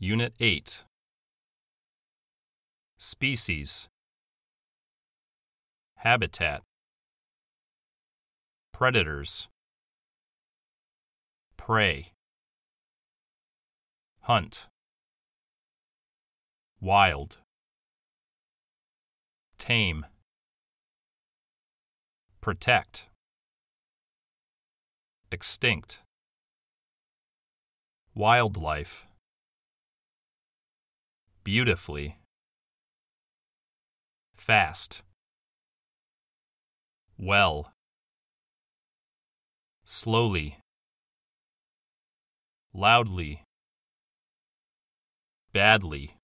Unit 8 Species. Habitat. Predators. Prey. Hunt. Wild. Tame. Protect. Extinct. Wildlife Beautifully. Fast. Well. Slowly. Loudly. Badly